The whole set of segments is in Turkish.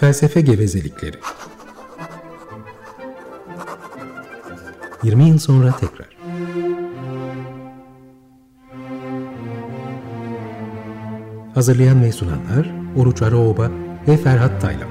Felsefe gevezelikleri. 20 yıl sonra tekrar. Hazırlayan ve sunanlar Oruç Araoba ve Ferhat Taylan.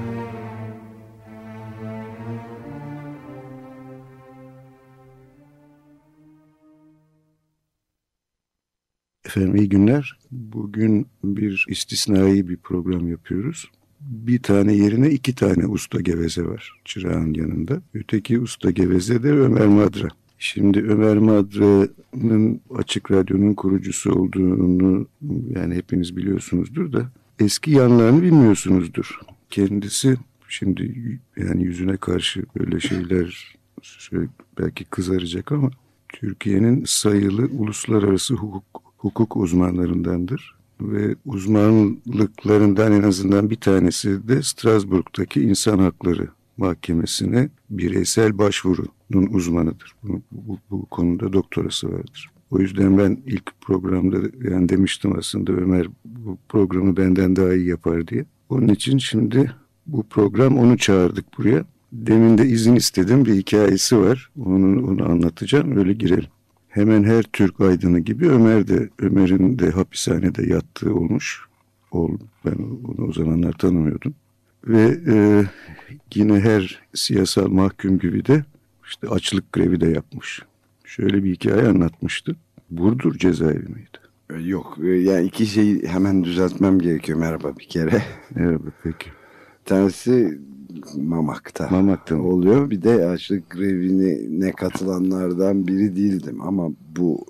Efendim iyi günler. Bugün bir istisnai bir program yapıyoruz. Bir tane yerine iki tane usta geveze var çırağın yanında. Öteki usta geveze de Ömer Madra. Şimdi Ömer Madra'nın Açık Radyo'nun kurucusu olduğunu yani hepiniz biliyorsunuzdur da eski yanlarını bilmiyorsunuzdur. Kendisi şimdi yani yüzüne karşı böyle şeyler belki kızaracak ama Türkiye'nin sayılı uluslararası hukuk, hukuk uzmanlarındandır. Ve uzmanlıklarından en azından bir tanesi de Strasbourg'daki İnsan Hakları Mahkemesi'ne bireysel başvurunun uzmanıdır. Bu, bu, bu konuda doktorası vardır. O yüzden ben ilk programda yani demiştim aslında Ömer bu programı benden daha iyi yapar diye. Onun için şimdi bu program onu çağırdık buraya. Demin de izin istedim bir hikayesi var. Onu, onu anlatacağım öyle girelim. Hemen her Türk aydını gibi Ömer de Ömer'in de hapishanede yattığı olmuş. Ol, ben onu o zamanlar tanımıyordum. Ve e, yine her siyasal mahkum gibi de işte açlık grevi de yapmış. Şöyle bir hikaye anlatmıştı. Burdur cezaevi miydi? Yok yani iki şeyi hemen düzeltmem gerekiyor merhaba bir kere. Evet peki. Tanesi Mamak'ta, Mamak'ta oluyor. Bir de açlık grevine ne katılanlardan biri değildim ama bu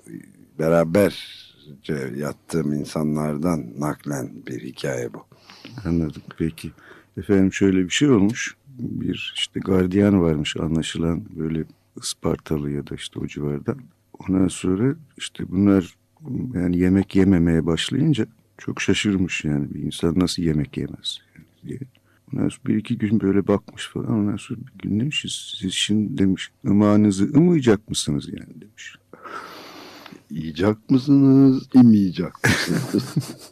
beraberce yattığım insanlardan naklen bir hikaye bu. Anladım peki. Efendim şöyle bir şey olmuş. Bir işte gardiyan varmış anlaşılan böyle Ispartalı ya da işte o civarda. Ondan sonra işte bunlar yani yemek yememeye başlayınca çok şaşırmış yani bir insan nasıl yemek yemez diye. Ondan sonra bir iki gün böyle bakmış falan. Ondan sonra bir gün demiş siz şimdi demiş ımağınızı ımayacak mısınız yani demiş. Yiyecek mısınız, imeyecek mısınız?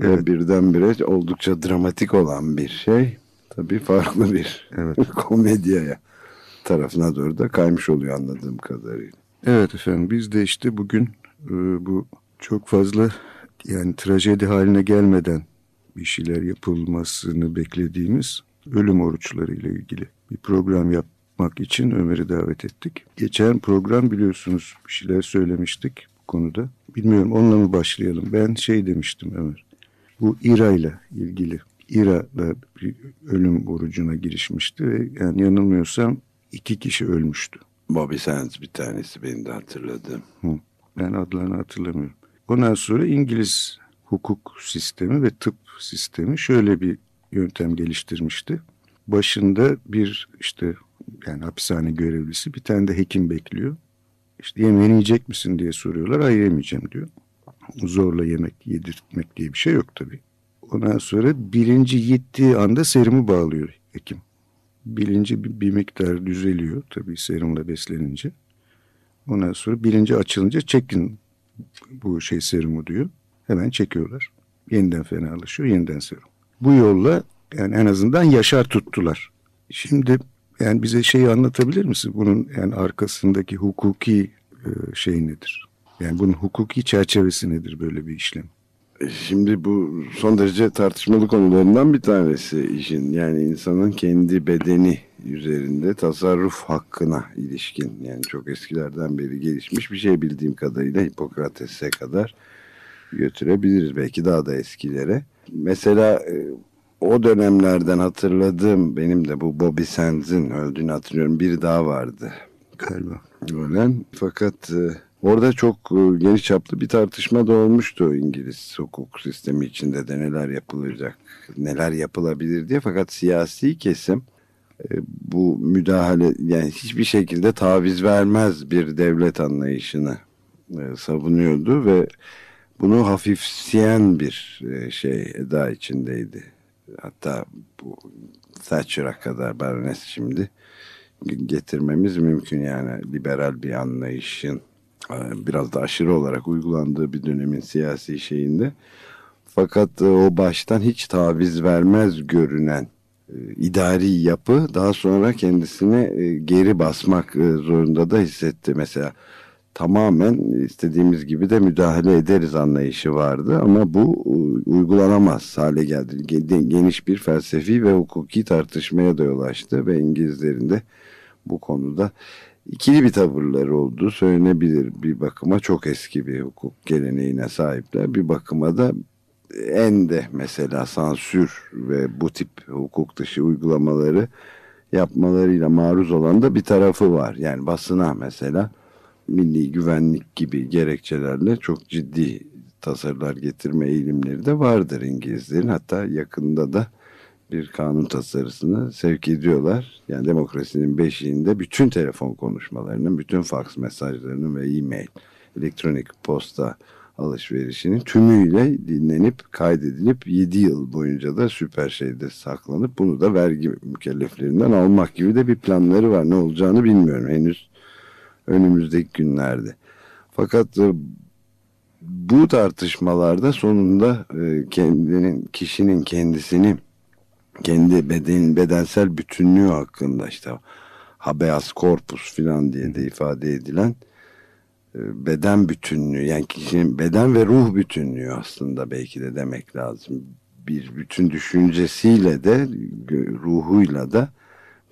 evet. Birdenbire oldukça dramatik olan bir şey. Tabii farklı bir evet. komedyaya tarafına doğru da kaymış oluyor anladığım kadarıyla. Evet efendim biz de işte bugün e, bu çok fazla yani trajedi haline gelmeden bir şeyler yapılmasını beklediğimiz ölüm oruçları ile ilgili bir program yapmak için Ömer'i davet ettik. Geçen program biliyorsunuz bir şeyler söylemiştik bu konuda. Bilmiyorum onunla mı başlayalım? Ben şey demiştim Ömer. Bu İRA ile ilgili. İRA'da bir ölüm orucuna girişmişti ve yani yanılmıyorsam iki kişi ölmüştü. Bobby Sands bir tanesi benim de hatırladığım. Hı, ben adlarını hatırlamıyorum. Ondan sonra İngiliz hukuk sistemi ve tıp sistemi şöyle bir yöntem geliştirmişti. Başında bir işte yani hapishane görevlisi bir tane de hekim bekliyor. İşte yemeğini yiyecek misin diye soruyorlar. Hayır yemeyeceğim diyor. Zorla yemek yedirtmek diye bir şey yok tabii. Ondan sonra bilinci gittiği anda serumu bağlıyor hekim. Bilinci bir, bir miktar düzeliyor tabii serumla beslenince. Ondan sonra bilinci açılınca çekin bu şey serumu diyor. Hemen çekiyorlar. Yeniden fenalaşıyor, yeniden serum. Bu yolla yani en azından yaşar tuttular. Şimdi yani bize şeyi anlatabilir misin? Bunun yani arkasındaki hukuki e, şey nedir? Yani bunun hukuki çerçevesi nedir böyle bir işlem? Şimdi bu son derece tartışmalı konularından bir tanesi işin. Yani insanın kendi bedeni üzerinde tasarruf hakkına ilişkin. Yani çok eskilerden beri gelişmiş bir şey bildiğim kadarıyla Hipokrates'e kadar götürebiliriz. Belki daha da eskilere. Mesela o dönemlerden hatırladığım benim de bu Bobby Sands'in öldüğünü hatırlıyorum. Bir daha vardı. Galiba. Ölen. Fakat orada çok geniş çaplı bir tartışma da olmuştu İngiliz hukuk sistemi içinde de neler yapılacak, neler yapılabilir diye. Fakat siyasi kesim bu müdahale yani hiçbir şekilde taviz vermez bir devlet anlayışını savunuyordu ve bunu hafifleyen bir şey eda içindeydi. Hatta bu Thatcher'a kadar Baroness şimdi getirmemiz mümkün yani liberal bir anlayışın biraz da aşırı olarak uygulandığı bir dönemin siyasi şeyinde. Fakat o baştan hiç taviz vermez görünen idari yapı daha sonra kendisine geri basmak zorunda da hissetti. Mesela tamamen istediğimiz gibi de müdahale ederiz anlayışı vardı ama bu uygulanamaz hale geldi. Geniş bir felsefi ve hukuki tartışmaya da yol açtı ve İngilizlerin de bu konuda ikili bir tavırları olduğu söylenebilir. Bir bakıma çok eski bir hukuk geleneğine sahipler. Bir bakıma da en de mesela sansür ve bu tip hukuk dışı uygulamaları yapmalarıyla maruz olan da bir tarafı var. Yani basına mesela milli güvenlik gibi gerekçelerle çok ciddi tasarılar getirme eğilimleri de vardır İngilizlerin. Hatta yakında da bir kanun tasarısını sevk ediyorlar. Yani demokrasinin beşiğinde bütün telefon konuşmalarının, bütün fax mesajlarının ve e-mail, elektronik posta alışverişinin tümüyle dinlenip kaydedilip 7 yıl boyunca da süper şeyde saklanıp bunu da vergi mükelleflerinden almak gibi de bir planları var. Ne olacağını bilmiyorum henüz önümüzdeki günlerde. Fakat e, bu tartışmalarda sonunda e, kendinin kişinin kendisini kendi beden, bedensel bütünlüğü hakkında işte habeas corpus filan diye de ifade edilen e, beden bütünlüğü yani kişinin beden ve ruh bütünlüğü aslında belki de demek lazım. Bir bütün düşüncesiyle de ruhuyla da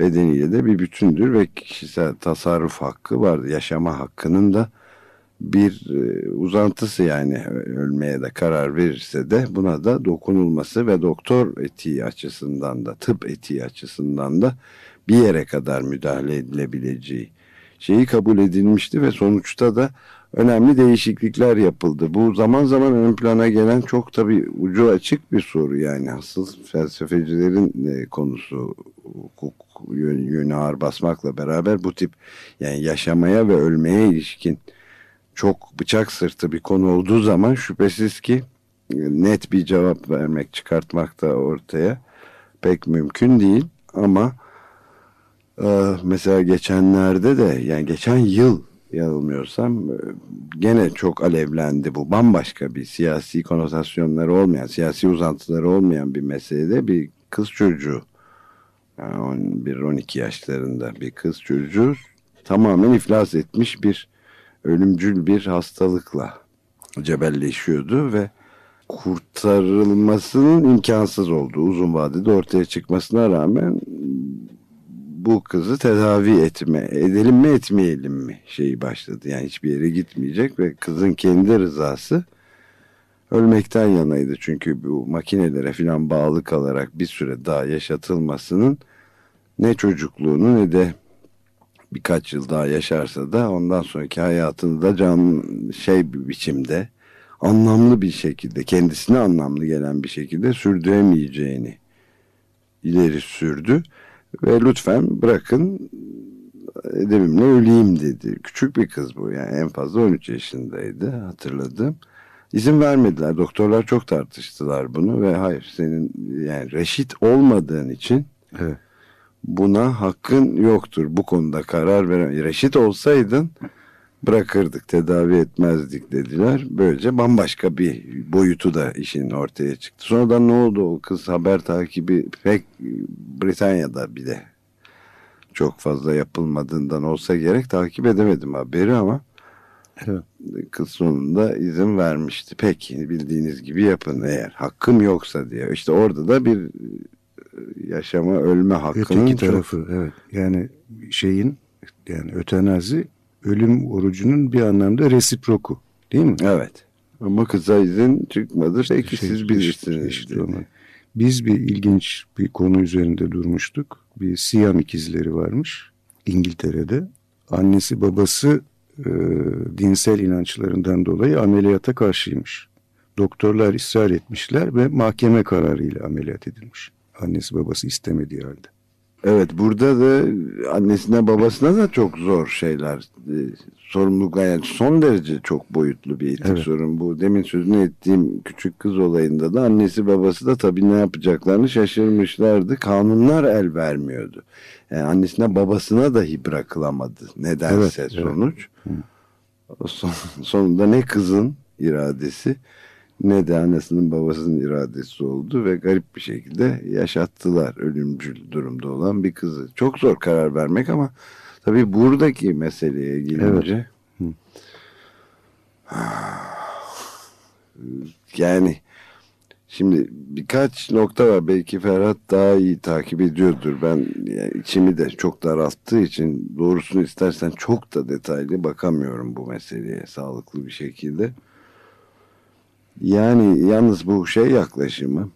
bedeniyle de bir bütündür ve kişisel tasarruf hakkı vardır. Yaşama hakkının da bir e, uzantısı yani ölmeye de karar verirse de buna da dokunulması ve doktor etiği açısından da tıp etiği açısından da bir yere kadar müdahale edilebileceği şeyi kabul edilmişti ve sonuçta da önemli değişiklikler yapıldı. Bu zaman zaman ön plana gelen çok tabii ucu açık bir soru yani asıl felsefecilerin e, konusu hukuk yönü ağır basmakla beraber bu tip yani yaşamaya ve ölmeye ilişkin çok bıçak sırtı bir konu olduğu zaman şüphesiz ki e, net bir cevap vermek, çıkartmak da ortaya pek mümkün değil. Ama e, mesela geçenlerde de yani geçen yıl yanılmıyorsam e, gene çok alevlendi bu. Bambaşka bir siyasi konotasyonları olmayan, siyasi uzantıları olmayan bir meselede bir kız çocuğu yani 11-12 yaşlarında bir kız çocuğu tamamen iflas etmiş bir ölümcül bir hastalıkla cebelleşiyordu ve kurtarılmasının imkansız olduğu uzun vadede ortaya çıkmasına rağmen bu kızı tedavi etme edelim mi etmeyelim mi şeyi başladı. Yani hiçbir yere gitmeyecek ve kızın kendi rızası ölmekten yanaydı. Çünkü bu makinelere falan bağlı kalarak bir süre daha yaşatılmasının ne çocukluğunu ne de birkaç yıl daha yaşarsa da ondan sonraki hayatını da can şey bir biçimde anlamlı bir şekilde kendisine anlamlı gelen bir şekilde sürdüremeyeceğini ileri sürdü ve lütfen bırakın edebimle öleyim dedi. Küçük bir kız bu yani en fazla 13 yaşındaydı hatırladım. İzin vermediler. Doktorlar çok tartıştılar bunu ve hayır senin yani reşit olmadığın için evet buna hakkın yoktur. Bu konuda karar veren reşit olsaydın bırakırdık, tedavi etmezdik dediler. Böylece bambaşka bir boyutu da işin ortaya çıktı. Sonradan ne oldu o kız haber takibi pek Britanya'da bir de çok fazla yapılmadığından olsa gerek takip edemedim haberi ama evet. kız sonunda izin vermişti. Peki bildiğiniz gibi yapın eğer hakkım yoksa diye. İşte orada da bir yaşama ölme hakkının Öteki tarafı çok... evet. Yani şeyin yani ötenazi ölüm orucunun bir anlamda resiproku değil mi? Evet. Ama kıza izin çıkmadı. Peki şey, siz bilirsiniz. Işte Biz bir ilginç bir konu üzerinde durmuştuk. Bir Siyam ikizleri varmış İngiltere'de. Annesi babası e, dinsel inançlarından dolayı ameliyata karşıymış. Doktorlar ısrar etmişler ve mahkeme kararıyla ameliyat edilmiş. Annesi babası istemediği halde. Evet burada da annesine babasına da çok zor şeyler e, sorumluluklar yani son derece çok boyutlu bir etik evet. sorun bu. Demin sözünü ettiğim küçük kız olayında da annesi babası da tabii ne yapacaklarını şaşırmışlardı. Kanunlar el vermiyordu. Yani annesine babasına dahi bırakılamadı nedense evet, sonuç. Evet. Son, sonunda ne kızın iradesi ne de annesinin babasının iradesi oldu ve garip bir şekilde yaşattılar ölümcül durumda olan bir kızı. Çok zor karar vermek ama tabii buradaki meseleye gelince evet. yani Şimdi birkaç nokta var. Belki Ferhat daha iyi takip ediyordur. Ben yani içimi de çok daralttığı için doğrusunu istersen çok da detaylı bakamıyorum bu meseleye sağlıklı bir şekilde. Yani yalnız bu şey yaklaşımı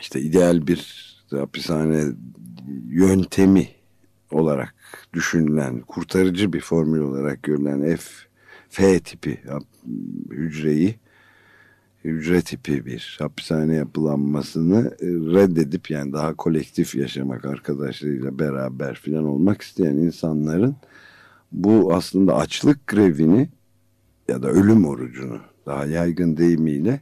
işte ideal bir hapishane yöntemi olarak düşünülen, kurtarıcı bir formül olarak görülen F, F tipi hücreyi hücre tipi bir hapishane yapılanmasını e, reddedip yani daha kolektif yaşamak arkadaşlarıyla beraber filan olmak isteyen insanların bu aslında açlık grevini ya da ölüm orucunu daha yaygın deyimiyle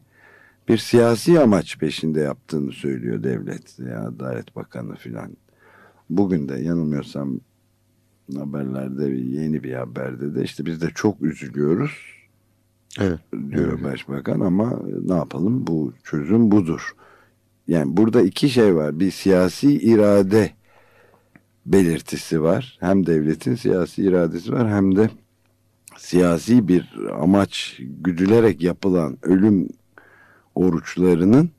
bir siyasi amaç peşinde yaptığını söylüyor devlet ya Adalet Bakanı filan. Bugün de yanılmıyorsam haberlerde yeni bir haberde de işte biz de çok üzülüyoruz Evet. Diyor evet. başbakan ama ne yapalım bu çözüm budur. Yani burada iki şey var. Bir siyasi irade belirtisi var. Hem devletin siyasi iradesi var hem de siyasi bir amaç güdülerek yapılan ölüm oruçlarının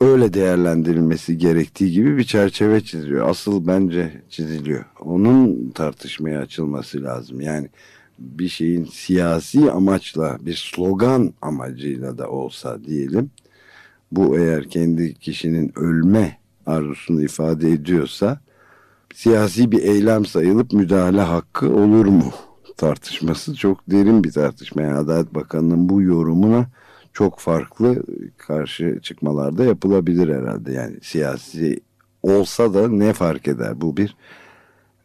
öyle değerlendirilmesi gerektiği gibi bir çerçeve çiziyor. Asıl bence çiziliyor. Onun tartışmaya açılması lazım. Yani bir şeyin siyasi amaçla bir slogan amacıyla da olsa diyelim bu eğer kendi kişinin ölme arzusunu ifade ediyorsa siyasi bir eylem sayılıp müdahale hakkı olur mu tartışması çok derin bir tartışma. Yani Adalet Bakanı'nın bu yorumuna çok farklı karşı çıkmalarda yapılabilir herhalde. Yani siyasi olsa da ne fark eder? Bu bir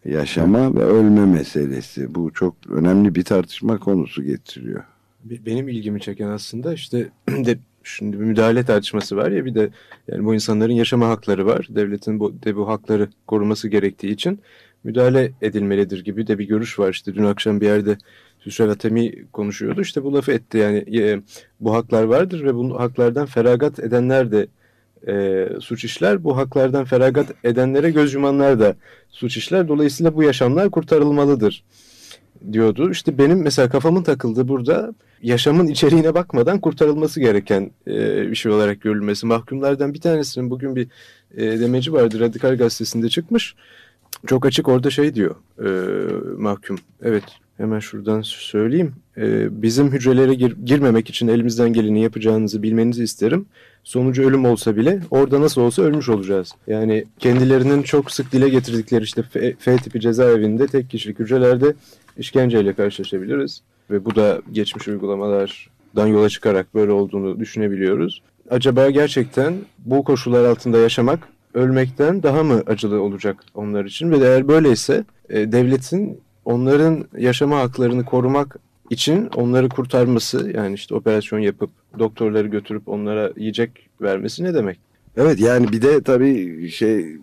yaşama ve ölme meselesi. Bu çok önemli bir tartışma konusu getiriyor. Benim ilgimi çeken aslında işte de şimdi bir müdahale tartışması var ya bir de yani bu insanların yaşama hakları var. Devletin bu, de bu hakları koruması gerektiği için müdahale edilmelidir gibi de bir görüş var. İşte dün akşam bir yerde Hüsrev Atemi konuşuyordu. İşte bu lafı etti yani e, bu haklar vardır ve bu haklardan feragat edenler de e, suç işler. Bu haklardan feragat edenlere göz yumanlar da suç işler. Dolayısıyla bu yaşamlar kurtarılmalıdır diyordu. İşte benim mesela kafamın takıldığı burada yaşamın içeriğine bakmadan kurtarılması gereken e, bir şey olarak görülmesi. Mahkumlardan bir tanesinin bugün bir e, demeci vardı Radikal Gazetesi'nde çıkmış. Çok açık orada şey diyor e, mahkum. Evet hemen şuradan söyleyeyim. E, bizim hücrelere gir, girmemek için elimizden geleni yapacağınızı bilmenizi isterim sonucu ölüm olsa bile orada nasıl olsa ölmüş olacağız. Yani kendilerinin çok sık dile getirdikleri işte F, F tipi cezaevinde tek kişilik hücrelerde işkenceyle karşılaşabiliriz. Ve bu da geçmiş uygulamalardan yola çıkarak böyle olduğunu düşünebiliyoruz. Acaba gerçekten bu koşullar altında yaşamak ölmekten daha mı acılı olacak onlar için? Ve eğer böyleyse e, devletin onların yaşama haklarını korumak için onları kurtarması yani işte operasyon yapıp doktorları götürüp onlara yiyecek vermesi ne demek? Evet yani bir de tabii şey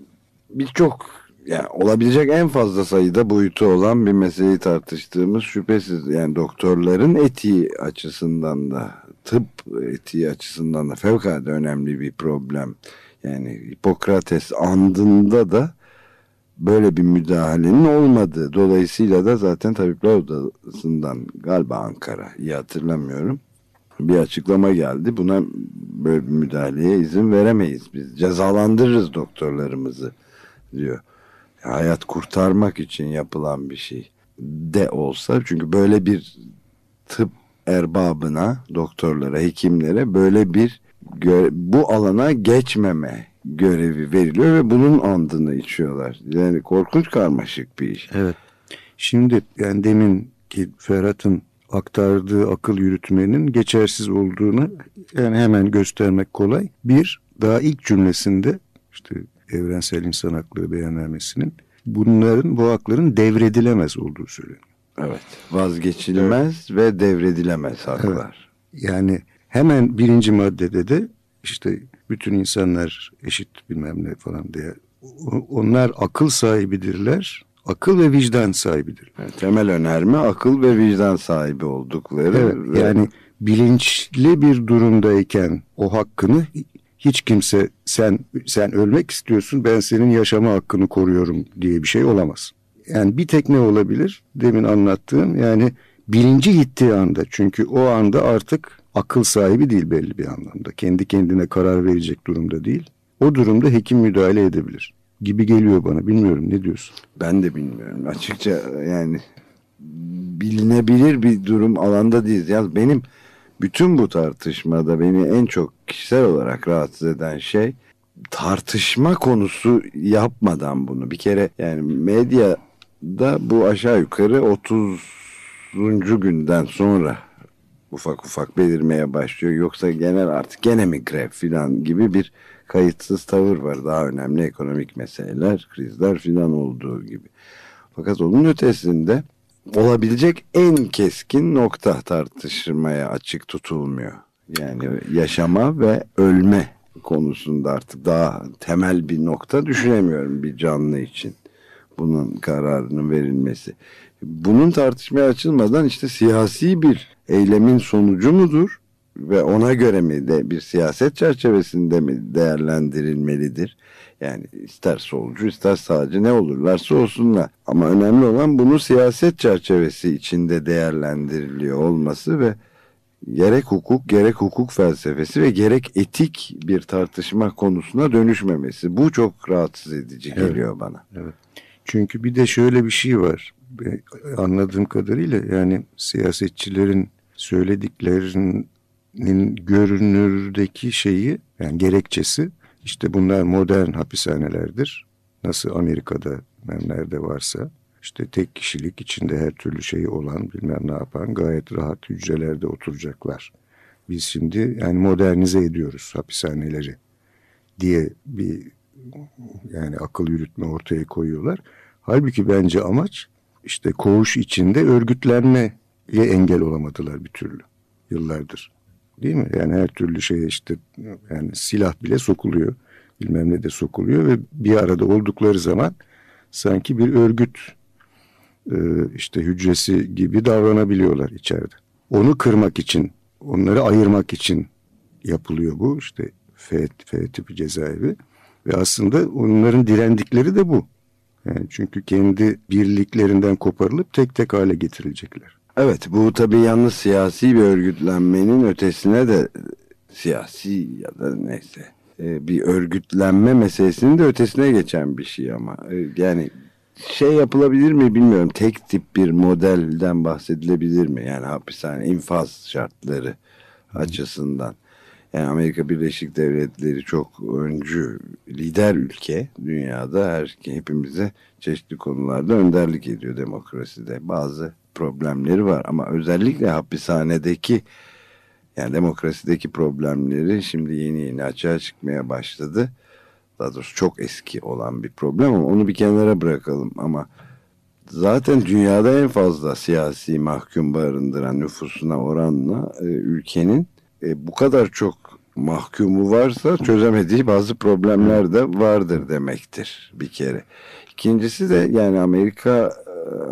birçok yani olabilecek en fazla sayıda boyutu olan bir meseleyi tartıştığımız şüphesiz yani doktorların etiği açısından da tıp etiği açısından da fevkalade önemli bir problem. Yani Hipokrates andında da böyle bir müdahalenin olmadığı dolayısıyla da zaten Tabipler Odası'ndan galiba Ankara iyi hatırlamıyorum bir açıklama geldi. Buna böyle bir müdahaleye izin veremeyiz biz. Cezalandırırız doktorlarımızı diyor. Hayat kurtarmak için yapılan bir şey de olsa çünkü böyle bir tıp erbabına, doktorlara, hekimlere böyle bir bu alana geçmeme görevi veriliyor ve bunun andını içiyorlar. Yani korkunç karmaşık bir iş. Evet. Şimdi yani demin ki Ferhat'ın aktardığı akıl yürütmenin geçersiz olduğunu yani hemen göstermek kolay. Bir, daha ilk cümlesinde işte evrensel insan hakları beyannamesinin bunların bu hakların devredilemez olduğu söyleniyor. Evet. Vazgeçilmez evet. ve devredilemez haklar. Evet. Yani hemen birinci maddede de işte bütün insanlar eşit bilmem ne falan diye onlar akıl sahibidirler akıl ve vicdan sahibidir. Evet, temel önerme akıl ve vicdan sahibi oldukları. Evet, ve... Yani bilinçli bir durumdayken o hakkını hiç kimse sen sen ölmek istiyorsun ben senin yaşama hakkını koruyorum diye bir şey olamaz. Yani bir tek ne olabilir? Demin anlattığım yani bilinci gittiği anda çünkü o anda artık akıl sahibi değil belli bir anlamda. Kendi kendine karar verecek durumda değil. O durumda hekim müdahale edebilir gibi geliyor bana. Bilmiyorum ne diyorsun? Ben de bilmiyorum. Açıkça yani bilinebilir bir durum alanda değiliz. Yani benim bütün bu tartışmada beni en çok kişisel olarak rahatsız eden şey tartışma konusu yapmadan bunu bir kere yani medyada bu aşağı yukarı 30. günden sonra ufak ufak belirmeye başlıyor. Yoksa genel artık gene mi grev filan gibi bir kayıtsız tavır var. Daha önemli ekonomik meseleler, krizler filan olduğu gibi. Fakat onun ötesinde olabilecek en keskin nokta tartışmaya açık tutulmuyor. Yani yaşama ve ölme konusunda artık daha temel bir nokta düşünemiyorum bir canlı için. Bunun kararının verilmesi. Bunun tartışmaya açılmadan işte siyasi bir eylemin sonucu mudur? Ve ona göre mi de bir siyaset çerçevesinde mi değerlendirilmelidir? Yani ister solcu ister sağcı ne olurlarsa olsunlar. Ama önemli olan bunu siyaset çerçevesi içinde değerlendiriliyor olması ve gerek hukuk gerek hukuk felsefesi ve gerek etik bir tartışma konusuna dönüşmemesi. Bu çok rahatsız edici evet. geliyor bana. Evet. Çünkü bir de şöyle bir şey var. Anladığım kadarıyla yani siyasetçilerin söylediklerinin görünürdeki şeyi yani gerekçesi işte bunlar modern hapishanelerdir. Nasıl Amerika'da nerede varsa işte tek kişilik içinde her türlü şeyi olan bilmem ne yapan gayet rahat hücrelerde oturacaklar. Biz şimdi yani modernize ediyoruz hapishaneleri diye bir yani akıl yürütme ortaya koyuyorlar. Halbuki bence amaç işte koğuş içinde örgütlenmeye engel olamadılar bir türlü yıllardır. Değil mi? Yani her türlü şey işte yani silah bile sokuluyor. Bilmem ne de sokuluyor ve bir arada oldukları zaman sanki bir örgüt e, işte hücresi gibi davranabiliyorlar içeride. Onu kırmak için, onları ayırmak için yapılıyor bu. işte F, F tipi cezaevi. Ve aslında onların direndikleri de bu. Yani çünkü kendi birliklerinden koparılıp tek tek hale getirilecekler. Evet bu tabii yalnız siyasi bir örgütlenmenin ötesine de siyasi ya da neyse e, bir örgütlenme meselesinin de ötesine geçen bir şey ama e, yani şey yapılabilir mi bilmiyorum tek tip bir modelden bahsedilebilir mi? Yani hapishane infaz şartları açısından yani Amerika Birleşik Devletleri çok öncü lider ülke. Dünyada her hepimize çeşitli konularda önderlik ediyor demokraside. Bazı problemleri var ama özellikle hapishanedeki yani demokrasideki problemleri şimdi yeni yeni açığa çıkmaya başladı. Daha doğrusu çok eski olan bir problem ama onu bir kenara bırakalım. Ama zaten dünyada en fazla siyasi mahkum barındıran nüfusuna oranla e, ülkenin e, bu kadar çok mahkumu varsa çözemediği bazı problemler de vardır demektir bir kere. İkincisi de yani Amerika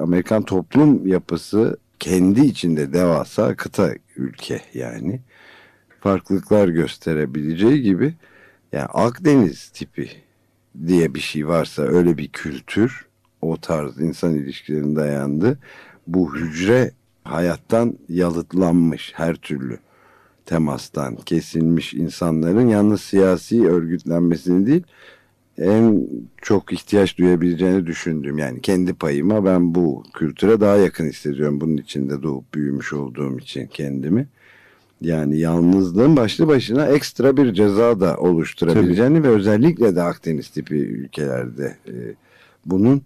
Amerikan toplum yapısı kendi içinde devasa kıta ülke yani farklılıklar gösterebileceği gibi yani Akdeniz tipi diye bir şey varsa öyle bir kültür o tarz insan ilişkilerinin dayandı. Bu hücre hayattan yalıtlanmış her türlü temastan kesilmiş insanların yalnız siyasi örgütlenmesini değil en çok ihtiyaç duyabileceğini düşündüğüm yani kendi payıma ben bu kültüre daha yakın hissediyorum bunun içinde doğup büyümüş olduğum için kendimi. Yani yalnızlığın başlı başına ekstra bir ceza da oluşturabileceğini Tabii. ve özellikle de Akdeniz tipi ülkelerde e, bunun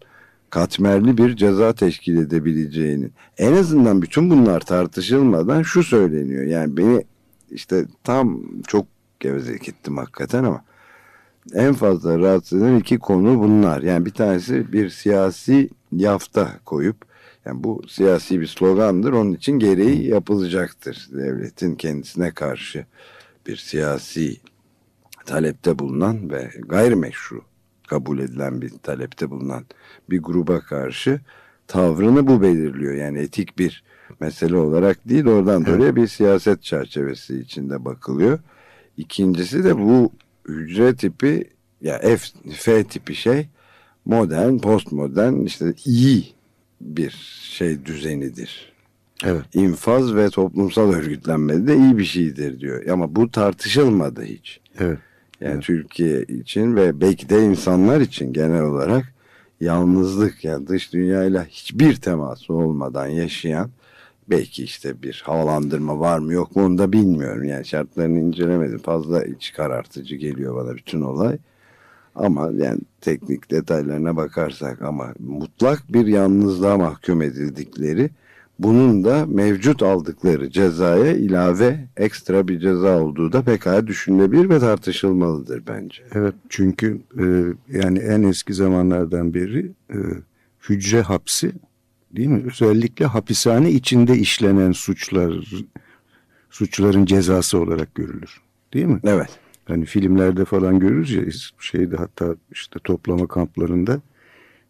katmerli bir ceza teşkil edebileceğini. En azından bütün bunlar tartışılmadan şu söyleniyor. Yani beni işte tam çok gevezelik ettim hakikaten ama en fazla rahatsız eden iki konu bunlar. Yani bir tanesi bir siyasi yafta koyup yani bu siyasi bir slogandır. Onun için gereği yapılacaktır. Devletin kendisine karşı bir siyasi talepte bulunan ve gayrimeşru kabul edilen bir talepte bulunan bir gruba karşı tavrını bu belirliyor. Yani etik bir mesele olarak değil oradan Evet. oraya bir siyaset çerçevesi içinde bakılıyor. İkincisi de bu hücre tipi ya F, F tipi şey modern, postmodern işte iyi bir şey düzenidir. Evet. İnfaz ve toplumsal örgütlenme de iyi bir şeydir diyor. Ama bu tartışılmadı hiç. Evet. Yani Evet. Türkiye için ve belki de insanlar için genel olarak yalnızlık yani dış dünyayla hiçbir teması olmadan yaşayan belki işte bir havalandırma var mı yok mu onu da bilmiyorum. Yani şartlarını incelemedim. Fazla iç karartıcı geliyor bana bütün olay. Ama yani teknik detaylarına bakarsak ama mutlak bir yalnızlığa mahkum edildikleri bunun da mevcut aldıkları cezaya ilave ekstra bir ceza olduğu da pekala düşünülebilir ve tartışılmalıdır bence. Evet çünkü e, yani en eski zamanlardan beri e, hücre hapsi değil mi? Özellikle hapishane içinde işlenen suçlar suçların cezası olarak görülür. Değil mi? Evet. Hani filmlerde falan görürüz ya şeyde hatta işte toplama kamplarında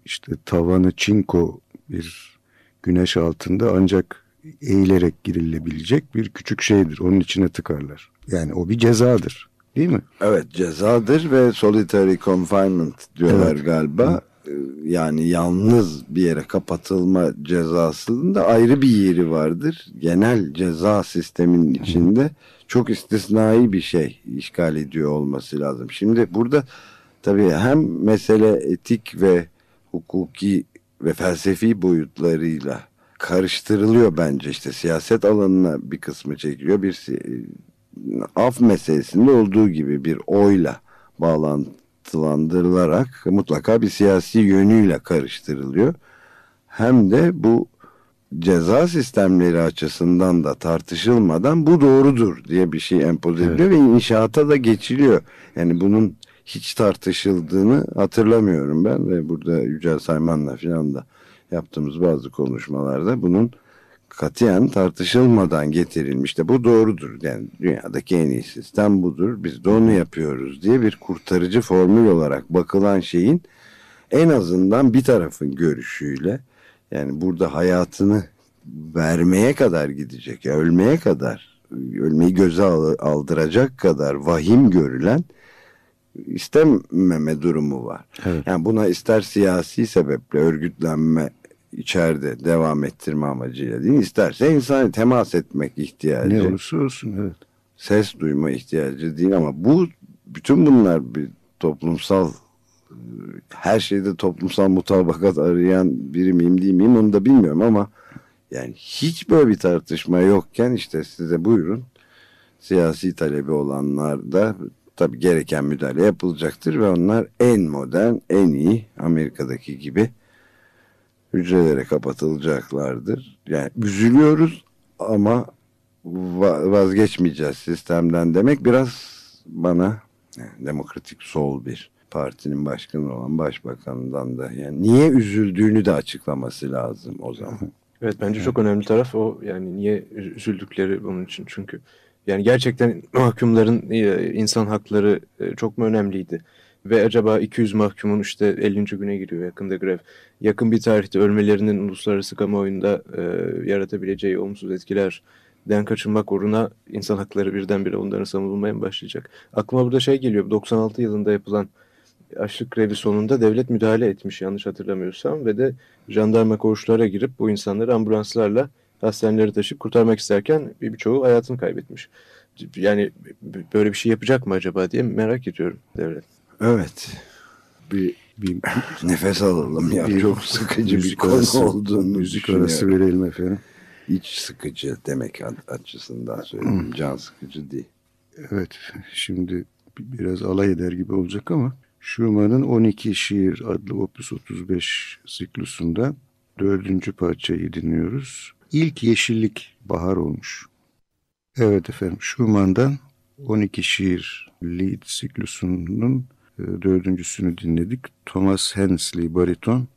işte tavanı çinko bir güneş altında ancak eğilerek girilebilecek bir küçük şeydir. Onun içine tıkarlar. Yani o bir cezadır. Değil mi? Evet cezadır ve solitary confinement diyorlar Evet. galiba. Yani yalnız bir yere kapatılma cezasının da ayrı bir yeri vardır. Genel ceza sisteminin içinde çok istisnai bir şey işgal ediyor olması lazım. Şimdi burada tabii hem mesele etik ve hukuki ve felsefi boyutlarıyla karıştırılıyor bence işte siyaset alanına bir kısmı çekiliyor bir af meselesinde olduğu gibi bir oyla bağlantılandırılarak mutlaka bir siyasi yönüyle karıştırılıyor. Hem de bu ceza sistemleri açısından da tartışılmadan bu doğrudur diye bir şey empoze ediliyor ve inşaata da geçiliyor. Yani bunun hiç tartışıldığını hatırlamıyorum ben ve burada Yücel Sayman'la filan da yaptığımız bazı konuşmalarda bunun katiyen tartışılmadan getirilmiş. İşte bu doğrudur. Yani dünyadaki en iyi sistem budur. Biz de onu yapıyoruz diye bir kurtarıcı formül olarak bakılan şeyin en azından bir tarafın görüşüyle yani burada hayatını vermeye kadar gidecek ölmeye kadar ölmeyi göze al- aldıracak kadar vahim görülen istememe durumu var. Evet. Yani buna ister siyasi sebeple örgütlenme içeride devam ettirme amacıyla değil isterse insan temas etmek ihtiyacı Ne olursa olsun evet. ses duyma ihtiyacı değil ama bu bütün bunlar bir toplumsal her şeyde toplumsal mutabakat arayan biri miyim değil miyim onu da bilmiyorum ama yani hiç böyle bir tartışma yokken işte size buyurun siyasi talebi olanlar da tabi gereken müdahale yapılacaktır ve onlar en modern en iyi Amerika'daki gibi hücrelere kapatılacaklardır. Yani üzülüyoruz ama va- vazgeçmeyeceğiz sistemden demek biraz bana yani demokratik sol bir partinin başkanı olan başbakanından da yani niye üzüldüğünü de açıklaması lazım o zaman. Evet bence çok önemli taraf o yani niye üzüldükleri bunun için çünkü yani gerçekten mahkumların e, insan hakları e, çok mu önemliydi ve acaba 200 mahkumun işte 50. güne giriyor yakında grev yakın bir tarihte ölmelerinin uluslararası kamuoyunda e, yaratabileceği olumsuz etkilerden kaçınmak uğruna insan hakları birdenbire onların savunulmaya başlayacak? Aklıma burada şey geliyor 96 yılında yapılan açlık grevi sonunda devlet müdahale etmiş yanlış hatırlamıyorsam ve de jandarma koğuşlara girip bu insanları ambulanslarla hastanelere taşıp kurtarmak isterken bir birçoğu hayatını kaybetmiş. Yani böyle bir şey yapacak mı acaba diye merak ediyorum devlet. Evet. Bir, Bir nefes alalım ya. Bir Çok sıkıcı bir konu arası- olduğunu müzik arası verelim efendim. İç sıkıcı demek açısından söyleyeyim. Can sıkıcı değil. Evet, şimdi bi- biraz alay eder gibi olacak ama Schumann'ın 12 Şiir adlı Opus 35 siklusunda dördüncü parçayı dinliyoruz. İlk yeşillik bahar olmuş. Evet efendim, Schumann'dan 12 Şiir Lied siklusunun dördüncüsünü dinledik. Thomas Hensley bariton,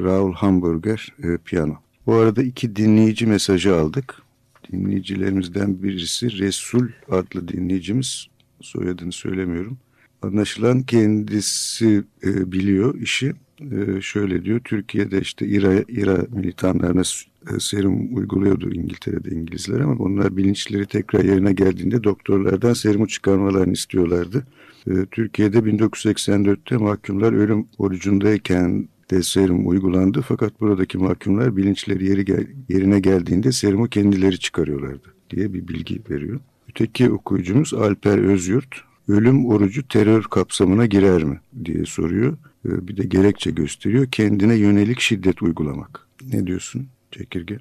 Raul Hamburger e, piyano. Bu arada iki dinleyici mesajı aldık. Dinleyicilerimizden birisi Resul adlı dinleyicimiz. Soyadını söylemiyorum. anlaşılan kendisi e, biliyor işi. E, şöyle diyor, Türkiye'de işte İRA, İRA militanlarına e, serum uyguluyordu İngiltere'de İngilizler ama onlar bilinçleri tekrar yerine geldiğinde doktorlardan serumu çıkarmalarını istiyorlardı. E, Türkiye'de 1984'te mahkumlar ölüm orucundayken de serum uygulandı fakat buradaki mahkumlar bilinçleri yeri gel yerine geldiğinde serumu kendileri çıkarıyorlardı diye bir bilgi veriyor. Öteki okuyucumuz Alper Özyurt, ölüm orucu terör kapsamına girer mi diye soruyor. Bir de gerekçe gösteriyor. Kendine yönelik şiddet uygulamak. Ne diyorsun Çekirge?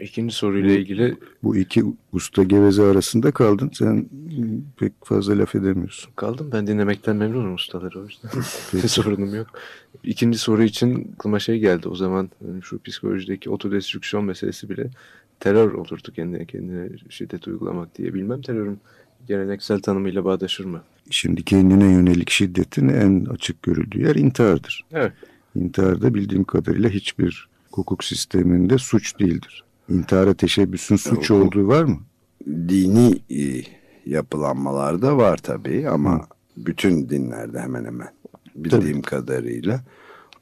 İkinci soruyla ilgili... Bu iki usta geveze arasında kaldın. Sen pek fazla laf edemiyorsun. Kaldım. Ben dinlemekten memnunum ustaları o yüzden. Sorunum yok. İkinci soru için aklıma şey geldi. O zaman şu psikolojideki otodestrüksiyon meselesi bile terör olurdu kendine kendine şiddet uygulamak diye. Bilmem terörün geleneksel tanımıyla bağdaşır mı? Şimdi kendine yönelik şiddetin en açık görüldüğü yer intihardır. Evet. İntihar da bildiğim kadarıyla hiçbir hukuk sisteminde suç değildir. İntihara teşebbüsün suç Hukuk- olduğu var mı? Dini e, yapılanmalarda var tabii ama bütün dinlerde hemen hemen bildiğim kadarıyla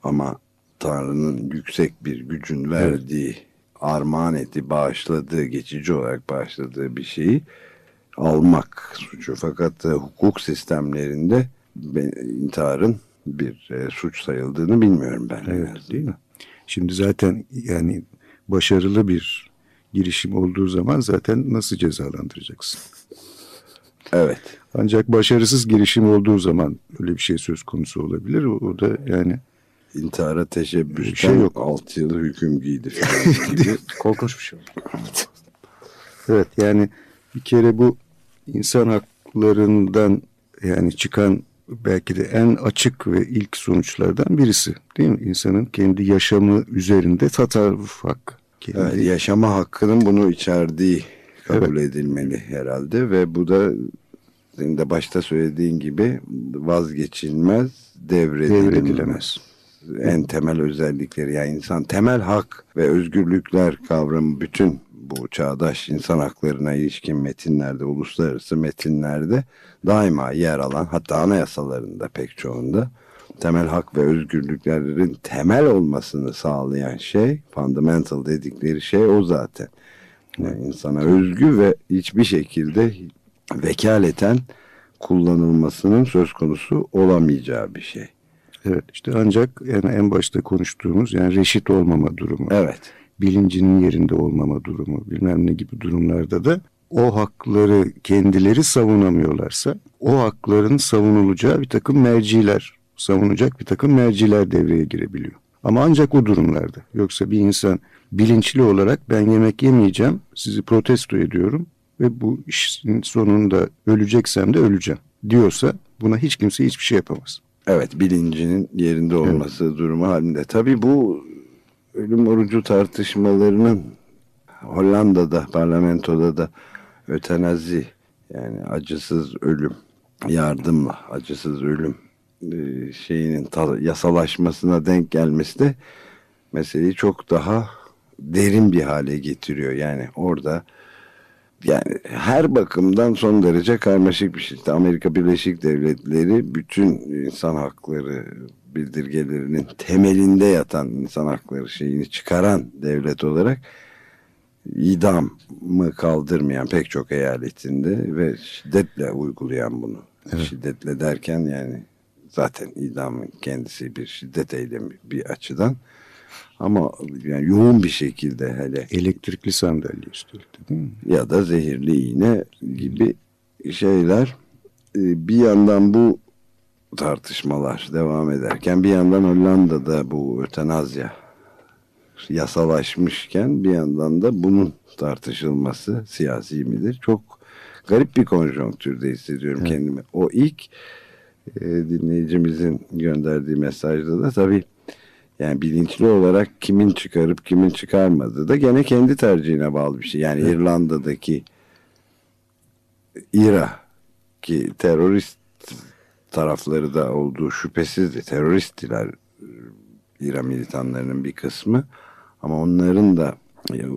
ama Tanrı'nın yüksek bir gücün verdiği, armağan ettiği, bağışladığı, geçici olarak bağışladığı bir şeyi almak suçu. Fakat e, hukuk sistemlerinde intiharın bir e, suç sayıldığını bilmiyorum ben. en Evet değil mi? Şimdi zaten yani başarılı bir girişim olduğu zaman zaten nasıl cezalandıracaksın? Evet. Ancak başarısız girişim olduğu zaman öyle bir şey söz konusu olabilir. O, o da yani İntihara teşebbüsten Bir şey yok. 6 yıl hüküm giydi falan gibi. Korkunç bir şey evet yani bir kere bu insan haklarından yani çıkan belki de en açık ve ilk sonuçlardan birisi değil mi? İnsanın kendi yaşamı üzerinde tasarruf hakkı. Kendi, Evet, yaşama hakkının bunu içerdiği kabul edilmeli herhalde ve bu da senin de başta söylediğin gibi vazgeçilmez, devredilemez. Devredilemez. En temel özellikleri yani insan temel hak ve özgürlükler kavramı bütün bu çağdaş insan haklarına ilişkin metinlerde, uluslararası metinlerde daima yer alan hatta anayasalarında pek çoğunda temel hak ve özgürlüklerin temel olmasını sağlayan şey, fundamental dedikleri şey o zaten. Yani insana özgü ve hiçbir şekilde vekaleten kullanılmasının söz konusu olamayacağı bir şey. Evet işte ancak yani en başta konuştuğumuz yani reşit olmama durumu. Evet. bilincinin yerinde olmama durumu bilmem ne gibi durumlarda da o hakları kendileri savunamıyorlarsa o hakların savunulacağı bir takım merciler savunacak bir takım merciler devreye girebiliyor. Ama ancak o durumlarda. Yoksa bir insan bilinçli olarak ben yemek yemeyeceğim sizi protesto ediyorum ve bu işin sonunda öleceksem de öleceğim diyorsa buna hiç kimse hiçbir şey yapamaz. Evet bilincinin yerinde olması durumu halinde. Tabii bu ölüm orucu tartışmalarının Hollanda'da parlamentoda da ötenazi yani acısız ölüm yardımla acısız ölüm e, şeyinin yasalaşmasına denk gelmesi de meseleyi çok daha derin bir hale getiriyor. Yani orada yani her bakımdan son derece karmaşık bir şey. İşte Amerika Birleşik Devletleri bütün insan hakları bildirgelerinin temelinde yatan insan hakları şeyini çıkaran devlet olarak idamı kaldırmayan pek çok eyaletinde ve şiddetle uygulayan bunu. Şiddetle derken yani zaten idamın kendisi bir şiddet eylemi bir açıdan ama yani yoğun bir şekilde hele Elektrikli sandalye üstelik de değil mi? ya da zehirli iğne gibi şeyler Ee, bir yandan bu tartışmalar devam ederken bir yandan Hollanda'da bu ötenazya yasalaşmışken bir yandan da bunun tartışılması siyasi midir? Çok garip bir konjonktürde hissediyorum kendimi. O ilk e, dinleyicimizin gönderdiği mesajda da tabii yani bilinçli olarak kimin çıkarıp kimin çıkarmadığı da gene kendi tercihine bağlı bir şey. Yani İrlanda'daki İRA ki terörist tarafları da olduğu şüphesizdi. Teröristtiler İRA militanlarının bir kısmı. Ama onların da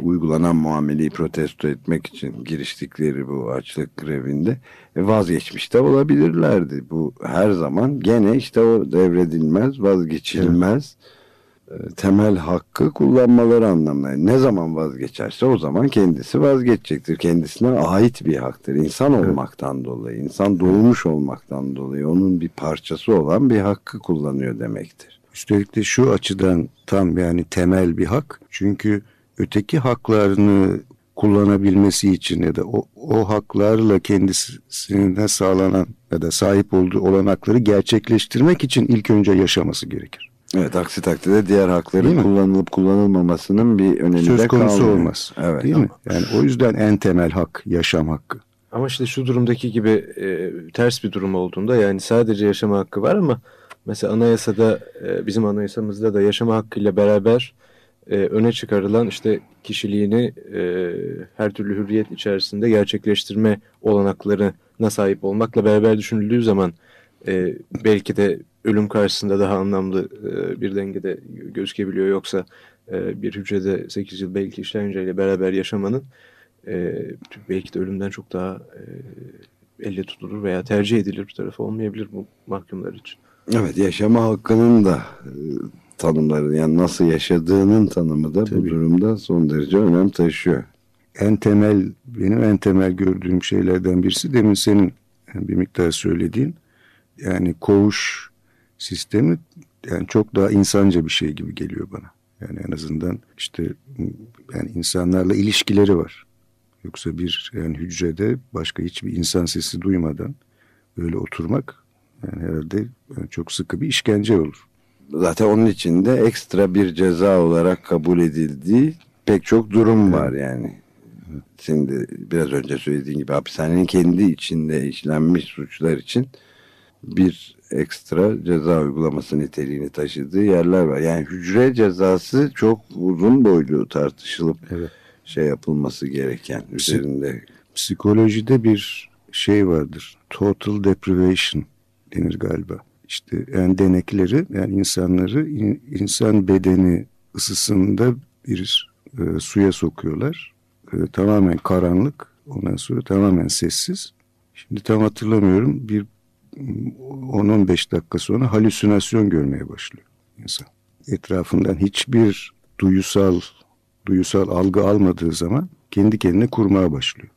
uygulanan muameleyi protesto etmek için giriştikleri bu açlık grevinde e, vazgeçmiş de olabilirlerdi. Bu her zaman gene işte o devredilmez, vazgeçilmez evet. E, temel hakkı kullanmaları anlamına. Ne zaman vazgeçerse o zaman kendisi vazgeçecektir. Kendisine ait bir haktır. İnsan evet. olmaktan dolayı, insan doğmuş olmaktan dolayı onun bir parçası olan bir hakkı kullanıyor demektir. Üstelik de şu açıdan tam yani temel bir hak. Çünkü öteki haklarını kullanabilmesi için ya da o, o haklarla kendisine sağlanan ya da sahip olduğu olanakları gerçekleştirmek için ilk önce yaşaması gerekir. Evet aksi takdirde diğer hakların kullanılıp kullanılmamasının bir önemi Söz de konusu kalmıyor. olmaz. Evet. Değil mi? Yani o yüzden en temel hak yaşam hakkı. Ama işte şu durumdaki gibi e, ters bir durum olduğunda yani sadece yaşama hakkı var ama mesela anayasada e, bizim anayasamızda da yaşama hakkıyla beraber e, öne çıkarılan işte kişiliğini e, her türlü hürriyet içerisinde gerçekleştirme olanaklarına sahip olmakla beraber düşünüldüğü zaman e, belki de ölüm karşısında daha anlamlı e, bir dengede gözükebiliyor. Yoksa e, bir hücrede 8 yıl belki işkenceyle beraber yaşamanın e, belki de ölümden çok daha e, elle tutulur veya tercih edilir bir tarafı olmayabilir bu mahkumlar için. Evet yaşama hakkının da e, tanımları yani nasıl yaşadığının tanımı da Tabii. bu durumda son derece önem taşıyor. En temel benim en temel gördüğüm şeylerden birisi demin senin bir miktar söylediğin yani koğuş sistemi yani çok daha insanca bir şey gibi geliyor bana. Yani en azından işte yani insanlarla ilişkileri var. Yoksa bir yani hücrede başka hiçbir insan sesi duymadan böyle oturmak yani herhalde yani çok sıkı bir işkence olur. Zaten onun içinde ekstra bir ceza olarak kabul edildiği pek çok durum var yani. Şimdi biraz önce söylediğin gibi hapishanenin kendi içinde işlenmiş suçlar için bir ekstra ceza uygulaması niteliğini taşıdığı yerler var. Yani hücre cezası çok uzun boylu tartışılıp evet. şey yapılması gereken üzerinde. Psikolojide bir şey vardır. Total deprivation denir galiba. İşte yani denekleri yani insanları insan bedeni ısısında bir e, suya sokuyorlar. E, tamamen karanlık. Ondan sonra tamamen sessiz. Şimdi tam hatırlamıyorum. Bir 10-15 dakika sonra halüsinasyon görmeye başlıyor insan. Etrafından hiçbir duyusal duyusal algı almadığı zaman kendi kendine kurmaya başlıyor.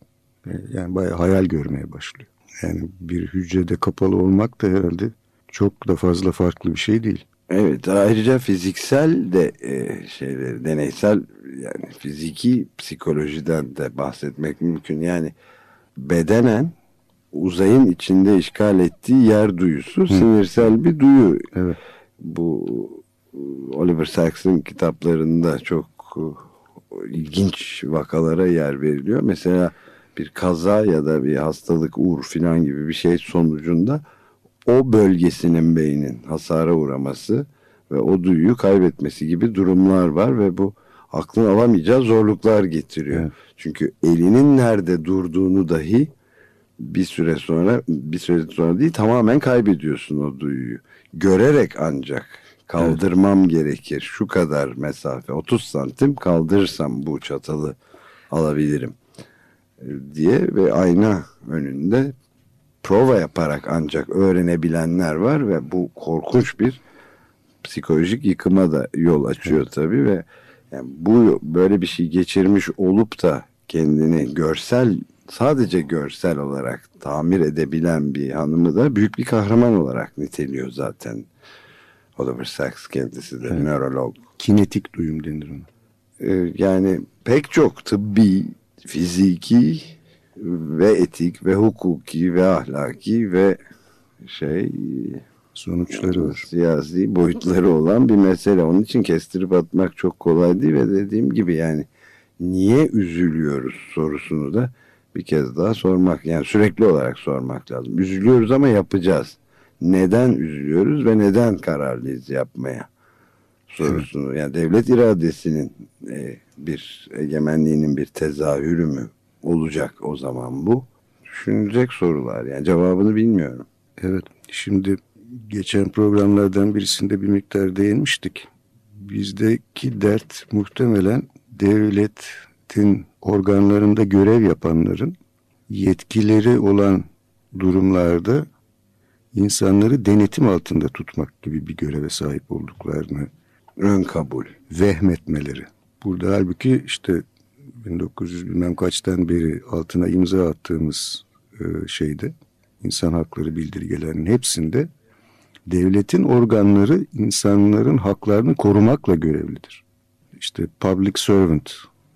Yani bayağı hayal görmeye başlıyor. Yani bir hücrede kapalı olmak da herhalde çok da fazla farklı bir şey değil. Evet ayrıca fiziksel de e, şeyleri deneysel yani fiziki psikolojiden de bahsetmek mümkün. Yani bedenen uzayın içinde işgal ettiği yer duyusu Hı. sinirsel bir duyu. Evet. Bu Oliver Sacks'ın kitaplarında çok e, ilginç vakalara yer veriliyor. Mesela bir kaza ya da bir hastalık, uğur filan gibi bir şey sonucunda o bölgesinin beynin hasara uğraması ve o duyuyu kaybetmesi gibi durumlar var ve bu aklın alamayacağı zorluklar getiriyor. Evet. Çünkü elinin nerede durduğunu dahi bir süre sonra bir süre sonra değil tamamen kaybediyorsun o duyuyu. Görerek ancak kaldırmam evet. gerekir. Şu kadar mesafe 30 santim kaldırırsam bu çatalı alabilirim e, diye ve ayna önünde prova yaparak ancak öğrenebilenler var ve bu korkunç bir psikolojik yıkıma da yol açıyor evet. tabii ve yani bu böyle bir şey geçirmiş olup da kendini görsel sadece görsel olarak tamir edebilen bir hanımı da büyük bir kahraman olarak niteliyor zaten. Oliver Sacks kendisi de evet. nörolog. Kinetik duyum denir ona. Ee, yani pek çok tıbbi, fiziki ve etik ve hukuki ve ahlaki ve şey sonuçları var. Siyasi boyutları olan bir mesele. Onun için kestirip atmak çok kolay değil ve dediğim gibi yani niye üzülüyoruz sorusunu da bir kez daha sormak yani sürekli olarak sormak lazım. Üzülüyoruz ama yapacağız. Neden üzülüyoruz ve neden kararlıyız yapmaya sorusunu. Yani devlet iradesinin e, bir egemenliğinin bir tezahürü mü olacak o zaman bu? Düşünecek sorular yani cevabını bilmiyorum. Evet şimdi geçen programlardan birisinde bir miktar değinmiştik. Bizdeki dert muhtemelen devletin organlarında görev yapanların yetkileri olan durumlarda insanları denetim altında tutmak gibi bir göreve sahip olduklarını ön kabul vehmetmeleri. Burada halbuki işte 1900 bilmem kaçtan beri altına imza attığımız e, şeyde insan hakları bildirgelerinin hepsinde devletin organları insanların haklarını korumakla görevlidir. İşte public servant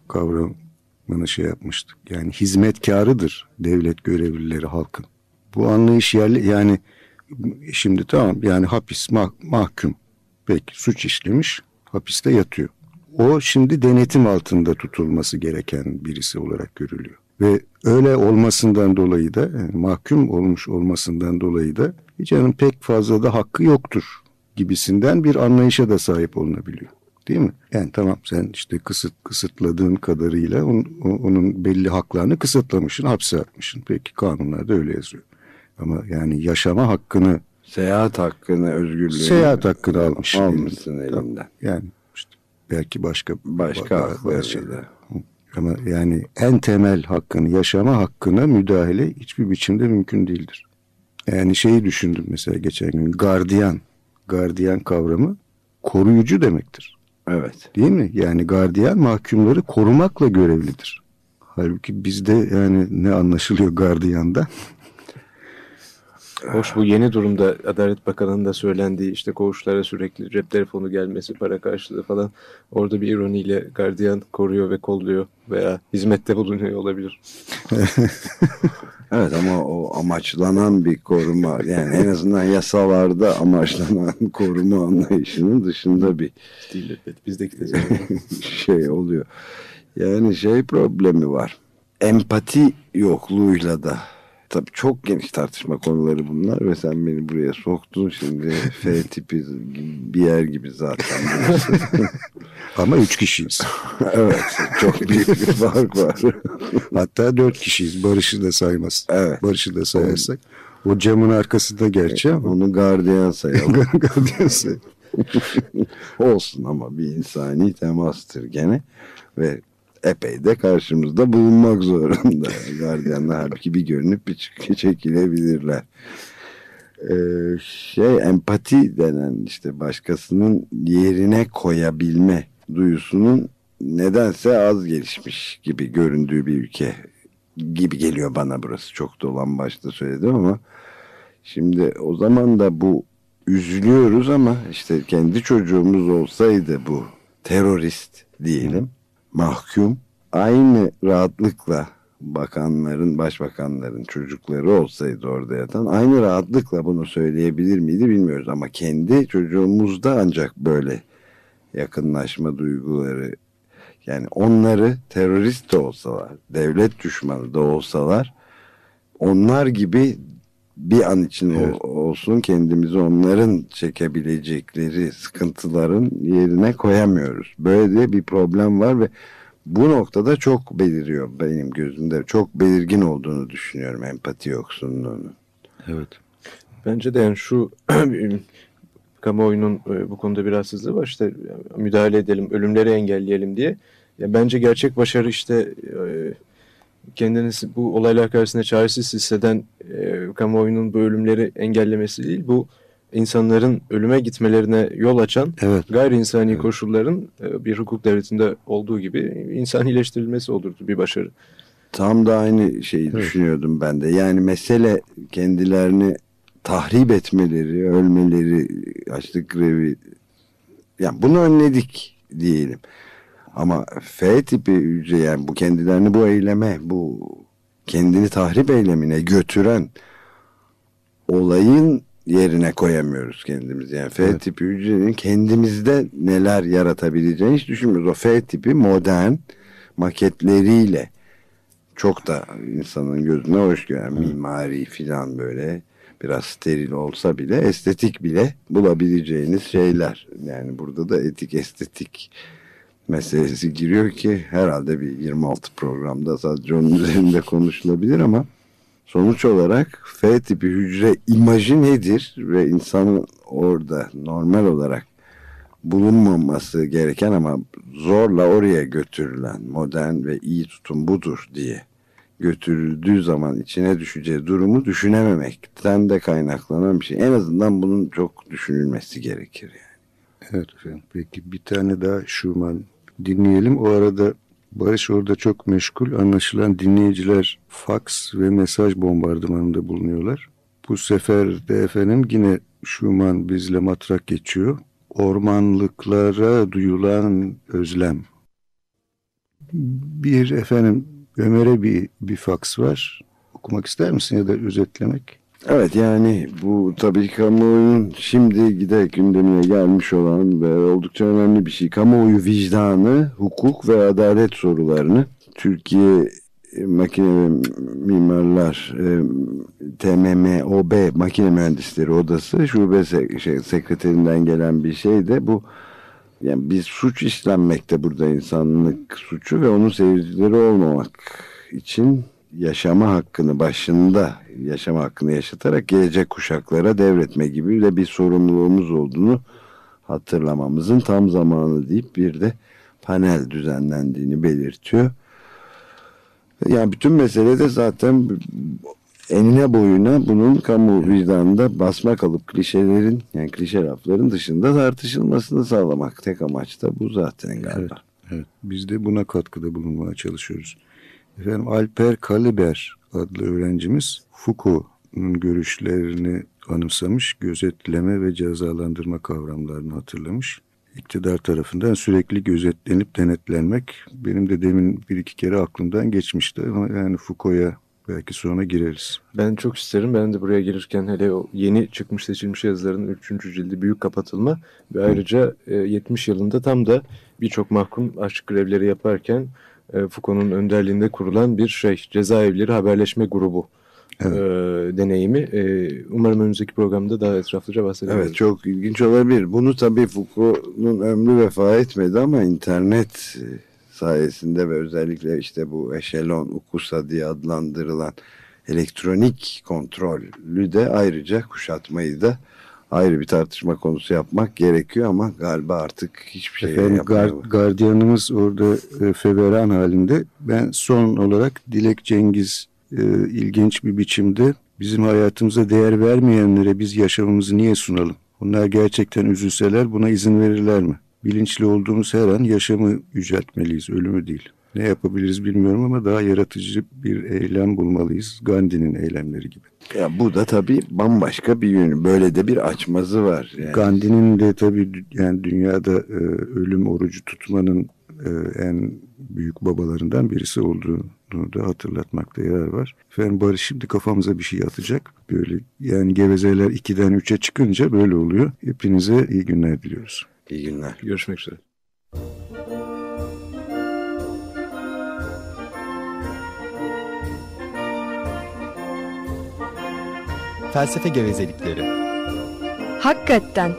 kavramını şey yapmıştık. Yani hizmetkarıdır devlet görevlileri halkın. Bu anlayış yerli yani şimdi tamam yani hapis mah, mahkum peki suç işlemiş hapiste yatıyor. O şimdi denetim altında tutulması gereken birisi olarak görülüyor. Ve öyle olmasından dolayı da yani mahkum olmuş olmasından dolayı da canın pek fazla da hakkı yoktur gibisinden bir anlayışa da sahip olunabiliyor. Değil mi? Yani tamam sen işte kısıt kısıtladığın kadarıyla onun, onun belli haklarını kısıtlamışsın, hapse atmışsın. Peki kanunlarda öyle yazıyor. Ama yani yaşama hakkını seyahat hakkını, özgürlüğünü seyahat hakkını almış. Almışsın elinden. elinden. Yani belki başka başka şeyler. Ama yani en temel hakkını, yaşama hakkına müdahale hiçbir biçimde mümkün değildir. Yani şeyi düşündüm mesela geçen gün gardiyan, gardiyan kavramı koruyucu demektir. Evet. Değil mi? Yani gardiyan mahkumları korumakla görevlidir. Halbuki bizde yani ne anlaşılıyor gardiyanda? Hoş bu yeni durumda Adalet Bakanı'nın da söylendiği işte koğuşlara sürekli cep telefonu gelmesi, para karşılığı falan orada bir ironiyle gardiyan koruyor ve kolluyor veya hizmette bulunuyor olabilir. evet ama o amaçlanan bir koruma yani en azından yasalarda amaçlanan koruma anlayışının dışında bir değil evet bizdeki de şey oluyor. Yani şey problemi var. Empati yokluğuyla da tabii çok geniş tartışma konuları bunlar ve sen beni buraya soktun şimdi F tipi bir yer gibi zaten. Ama üç kişiyiz. evet çok büyük bir fark var. Hatta dört kişiyiz Barış'ı da saymaz. Evet. Barış'ı da sayarsak. O camın arkasında gerçi ama. Onu gardiyan sayalım. gardiyan sayalım. Olsun ama bir insani temastır gene ve epey de karşımızda bulunmak zorunda. Gardiyanlar halbuki bir görünüp bir çekilebilirler. Ee, şey empati denen işte başkasının yerine koyabilme duyusunun nedense az gelişmiş gibi göründüğü bir ülke gibi geliyor bana burası. Çok dolan başta söyledim ama şimdi o zaman da bu üzülüyoruz ama işte kendi çocuğumuz olsaydı bu terörist diyelim mahkum aynı rahatlıkla bakanların, başbakanların çocukları olsaydı orada yatan aynı rahatlıkla bunu söyleyebilir miydi bilmiyoruz. Ama kendi çocuğumuzda ancak böyle yakınlaşma duyguları yani onları terörist de olsalar, devlet düşmanı da olsalar onlar gibi bir an için evet. olsun kendimizi onların çekebilecekleri sıkıntıların yerine koyamıyoruz. Böyle de bir problem var ve bu noktada çok beliriyor benim gözümde. Çok belirgin olduğunu düşünüyorum empati yoksunluğunun. Evet. Bence de yani şu kamuoyunun e, bu konuda bir rahatsızlığı var. İşte müdahale edelim, ölümleri engelleyelim diye. Ya bence gerçek başarı işte e, kendini bu olaylar karşısında çaresiz hisseden e, kamuoyunun bu ölümleri engellemesi değil. Bu insanların ölüme gitmelerine yol açan evet. gayri insani evet. koşulların e, bir hukuk devletinde olduğu gibi insanileştirilmesi olurdu bir başarı. Tam da aynı şeyi evet. düşünüyordum ben de. Yani mesele kendilerini tahrip etmeleri, ölmeleri, açlık grevi yani bunu önledik diyelim. Ama F tipi hücre yani bu kendilerini bu eyleme, bu kendini tahrip eylemine götüren olayın yerine koyamıyoruz kendimizi. Yani F evet. tipi hücrenin kendimizde neler yaratabileceğini hiç düşünmüyoruz. O F tipi modern maketleriyle çok da insanın gözüne hoş gören mimari filan böyle biraz steril olsa bile estetik bile bulabileceğiniz şeyler. Yani burada da etik estetik meselesi giriyor ki herhalde bir 26 programda sadece onun üzerinde konuşulabilir ama sonuç olarak F tipi hücre imajı nedir ve insanın orada normal olarak bulunmaması gereken ama zorla oraya götürülen modern ve iyi tutum budur diye götürüldüğü zaman içine düşeceği durumu düşünememekten de kaynaklanan bir şey. En azından bunun çok düşünülmesi gerekir yani. Evet efendim. Peki bir tane daha Schumann dinleyelim. O arada Barış orada çok meşgul. Anlaşılan dinleyiciler fax ve mesaj bombardımanında bulunuyorlar. Bu sefer de efendim yine Schumann bizle matrak geçiyor. Ormanlıklara duyulan özlem. Bir efendim Ömer'e bir, bir faks var. Okumak ister misin ya da özetlemek? Evet yani bu tabii kamuoyunun şimdi giderek gündemine gelmiş olan ve oldukça önemli bir şey. Kamuoyu vicdanı, hukuk ve adalet sorularını Türkiye Makine ve Mimarlar e, TMMOB Makine Mühendisleri Odası şube şey, sekreterinden gelen bir şey de bu yani bir suç işlenmekte burada insanlık suçu ve onun seyircileri olmamak için yaşama hakkını başında yaşama hakkını yaşatarak gelecek kuşaklara devretme gibi de bir sorumluluğumuz olduğunu hatırlamamızın tam zamanı deyip bir de panel düzenlendiğini belirtiyor. Yani bütün mesele de zaten enine boyuna bunun kamu vicdanında basma kalıp klişelerin yani klişe lafların dışında tartışılmasını sağlamak. Tek amaç da bu zaten galiba. Evet, evet. Biz de buna katkıda bulunmaya çalışıyoruz. Efendim Alper Kaliber adlı öğrencimiz Foucault'un görüşlerini anımsamış, gözetleme ve cezalandırma kavramlarını hatırlamış. İktidar tarafından sürekli gözetlenip denetlenmek benim de demin bir iki kere aklımdan geçmişti ama yani Foucault'a belki sonra gireriz. Ben çok isterim. Ben de buraya gelirken hele o yeni çıkmış seçilmiş yazıların 3. cildi büyük kapatılma ve ayrıca 70 e, yılında tam da birçok mahkum açlık grevleri yaparken e, Foucault'un önderliğinde kurulan bir şey cezaevleri haberleşme grubu evet. e, deneyimi. E, umarım önümüzdeki programda daha etraflıca bahsedebiliriz. Evet çok ilginç olabilir. Bunu tabii Foucault'un ömrü vefa etmedi ama internet e, sayesinde ve özellikle işte bu eşelon ukusa diye adlandırılan elektronik kontrollü de ayrıca kuşatmayı da ayrı bir tartışma konusu yapmak gerekiyor ama galiba artık hiçbir şey Efendim, gar, gardiyanımız orada e, feveran halinde. Ben son olarak Dilek Cengiz e, ilginç bir biçimde bizim hayatımıza değer vermeyenlere biz yaşamımızı niye sunalım? Onlar gerçekten üzülseler buna izin verirler mi? Bilinçli olduğumuz her an yaşamı yüceltmeliyiz, ölümü değil. Ne yapabiliriz bilmiyorum ama daha yaratıcı bir eylem bulmalıyız. Gandhi'nin eylemleri gibi. Ya bu da tabii bambaşka bir yönü. Böyle de bir açmazı var. Yani. Gandhi'nin de tabii yani dünyada e, ölüm orucu tutmanın en büyük babalarından birisi olduğunu da hatırlatmakta yarar var. Efendim Barış şimdi kafamıza bir şey atacak. Böyle yani gevezeler 2'den 3'e çıkınca böyle oluyor. Hepinize iyi günler diliyoruz. İyi günler. Görüşmek üzere. Felsefe gevezelikleri. Hakikaten.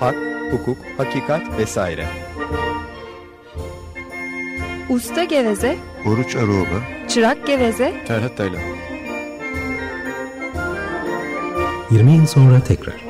Hak, hukuk, hakikat vesaire. Usta geveze. Oruç Aroba. Çırak geveze. Ferhat Taylan. 20 yıl sonra tekrar.